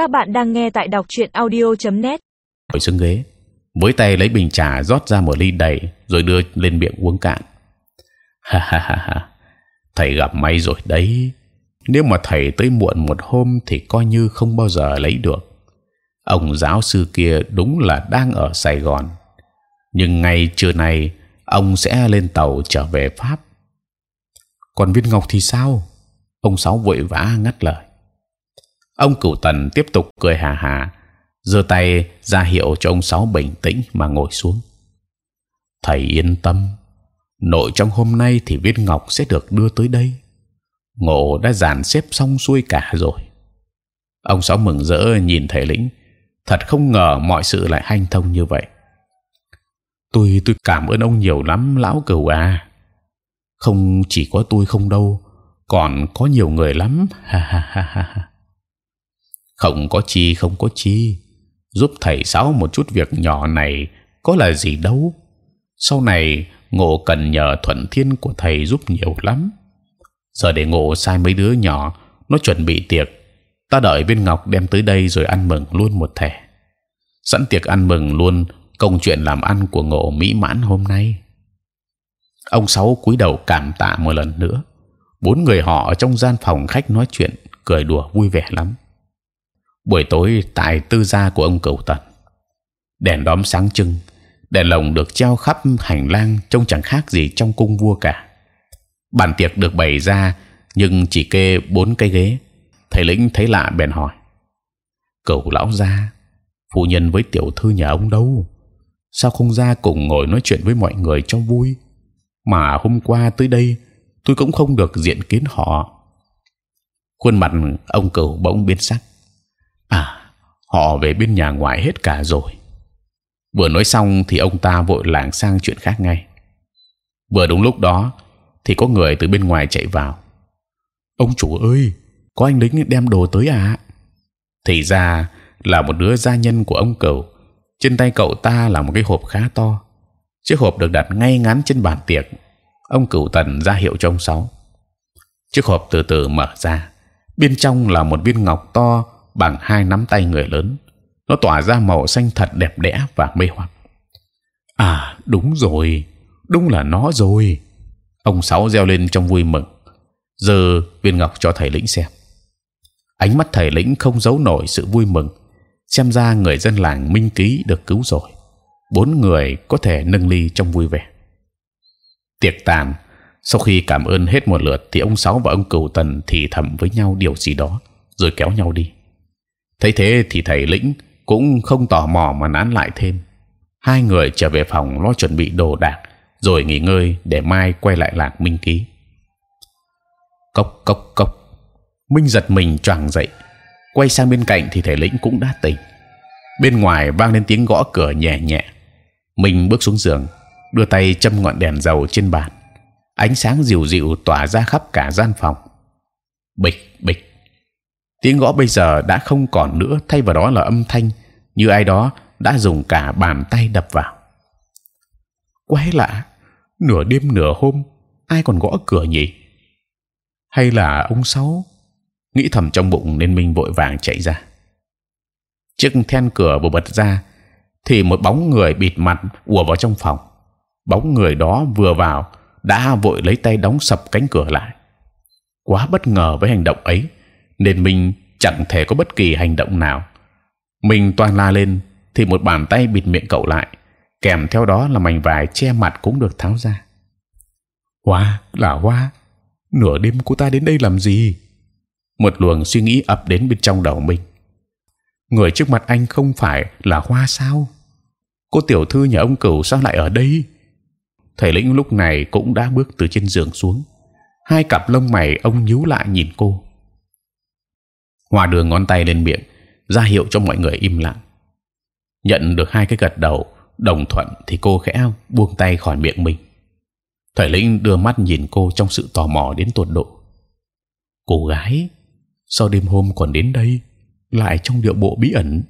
Các bạn đang nghe tại đọc truyện audio.net. ngồi xuống ghế, với tay lấy bình trà rót ra một ly đầy rồi đưa lên miệng uống cạn. Ha ha ha ha, thầy gặp may rồi đấy. Nếu mà thầy tới muộn một hôm thì coi như không bao giờ lấy được. Ông giáo sư kia đúng là đang ở Sài Gòn, nhưng ngày trưa nay ông sẽ lên tàu trở về Pháp. Còn viên ngọc thì sao? Ông sáu vội vã ngắt lời. Ông cửu tần tiếp tục cười hà hà, giơ tay ra hiệu cho ông sáu bình tĩnh mà ngồi xuống. Thầy yên tâm, nội trong hôm nay thì viên ngọc sẽ được đưa tới đây. Ngộ đã dàn xếp xong xuôi cả rồi. Ông sáu mừng rỡ nhìn thầy lĩnh, thật không ngờ mọi sự lại hanh thông như vậy. Tôi tôi cảm ơn ông nhiều lắm, lão cửu à. Không chỉ có tôi không đâu, còn có nhiều người lắm. Ha ha ha ha không có chi, không có chi. Giúp thầy sáu một chút việc nhỏ này có là gì đâu. Sau này, ngộ cần nhờ thuận thiên của thầy giúp nhiều lắm. Giờ để ngộ sai mấy đứa nhỏ, nó chuẩn bị tiệc. Ta đợi viên ngọc đem tới đây rồi ăn mừng luôn một thẻ. Sẵn tiệc ăn mừng luôn, công chuyện làm ăn của ngộ mỹ mãn hôm nay. Ông sáu cúi đầu cảm tạ một lần nữa. Bốn người họ ở trong gian phòng khách nói chuyện, cười đùa vui vẻ lắm buổi tối tại tư gia của ông cửu tần. Đèn đóm sáng trưng, đèn lồng được treo khắp hành lang trông chẳng khác gì trong cung vua cả. Bàn tiệc được bày ra, nhưng chỉ kê bốn cái ghế. Thầy lĩnh thấy lạ bèn hỏi, cửu lão gia phu nhân với tiểu thư nhà ông đâu? Sao không ra cùng ngồi nói chuyện với mọi người cho vui? Mà hôm qua tới đây, tôi cũng không được diện kiến họ. Khuôn mặt ông cửu bỗng biến sắc à họ về bên nhà ngoại hết cả rồi. Vừa nói xong thì ông ta vội lảng sang chuyện khác ngay. Vừa đúng lúc đó thì có người từ bên ngoài chạy vào. Ông chủ ơi, có anh lính đem đồ tới à thì ra là một đứa gia nhân của ông cầu. trên tay cậu ta là một cái hộp khá to. Chiếc hộp được đặt ngay ngắn trên bàn tiệc. Ông cửu tần ra hiệu cho ông sáu. Chiếc hộp từ từ mở ra. Bên trong là một viên ngọc to bằng hai nắm tay người lớn. Nó tỏa ra màu xanh thật đẹp đẽ và mê hoặc. À đúng rồi, đúng là nó rồi. Ông sáu reo lên trong vui mừng. Giờ viên ngọc cho thầy lĩnh xem. Ánh mắt thầy lĩnh không giấu nổi sự vui mừng. Xem ra người dân làng minh ký được cứu rồi. Bốn người có thể nâng ly trong vui vẻ. Tiệc tàn. Sau khi cảm ơn hết một lượt thì ông sáu và ông cửu tần thì thầm với nhau điều gì đó, rồi kéo nhau đi thấy thế thì thầy lĩnh cũng không tò mò mà nán lại thêm. Hai người trở về phòng lo chuẩn bị đồ đạc, rồi nghỉ ngơi để mai quay lại lạc minh ký. Cốc cốc cốc. Minh giật mình choàng dậy. Quay sang bên cạnh thì thầy lĩnh cũng đã tỉnh. Bên ngoài vang lên tiếng gõ cửa nhẹ nhẹ. Minh bước xuống giường, đưa tay châm ngọn đèn dầu trên bàn. Ánh sáng dịu dịu tỏa ra khắp cả gian phòng. Bịch bịch tiếng gõ bây giờ đã không còn nữa, thay vào đó là âm thanh như ai đó đã dùng cả bàn tay đập vào. Quái lạ, nửa đêm nửa hôm, ai còn gõ cửa nhỉ? Hay là ông sáu nghĩ thầm trong bụng nên minh vội vàng chạy ra. Chiếc then cửa vừa bật ra thì một bóng người bịt mặt ùa vào trong phòng. Bóng người đó vừa vào đã vội lấy tay đóng sập cánh cửa lại. Quá bất ngờ với hành động ấy nên mình chẳng thể có bất kỳ hành động nào. Mình toàn la lên thì một bàn tay bịt miệng cậu lại, kèm theo đó là mảnh vải che mặt cũng được tháo ra. Hoa là hoa, nửa đêm cô ta đến đây làm gì? Một luồng suy nghĩ ập đến bên trong đầu mình. Người trước mặt anh không phải là hoa sao? Cô tiểu thư nhà ông cửu sao lại ở đây? Thầy lĩnh lúc này cũng đã bước từ trên giường xuống. Hai cặp lông mày ông nhíu lại nhìn cô Hòa đưa ngón tay lên miệng, ra hiệu cho mọi người im lặng. Nhận được hai cái gật đầu đồng thuận thì cô khẽ buông tay khỏi miệng mình. Thầy lĩnh đưa mắt nhìn cô trong sự tò mò đến tột độ. Cô gái, sau đêm hôm còn đến đây, lại trong điệu bộ bí ẩn.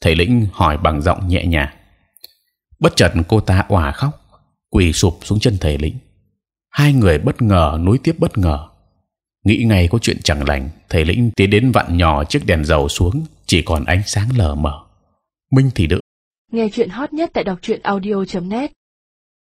Thầy lĩnh hỏi bằng giọng nhẹ nhàng. Bất chợt cô ta òa khóc, quỳ sụp xuống chân thầy lĩnh. Hai người bất ngờ nối tiếp bất ngờ nghĩ ngay có chuyện chẳng lành, thầy lĩnh tiến đến vặn nhỏ chiếc đèn dầu xuống, chỉ còn ánh sáng lờ mờ. Minh thì đỡ. Nghe chuyện hot nhất tại đọc truyện audio .net.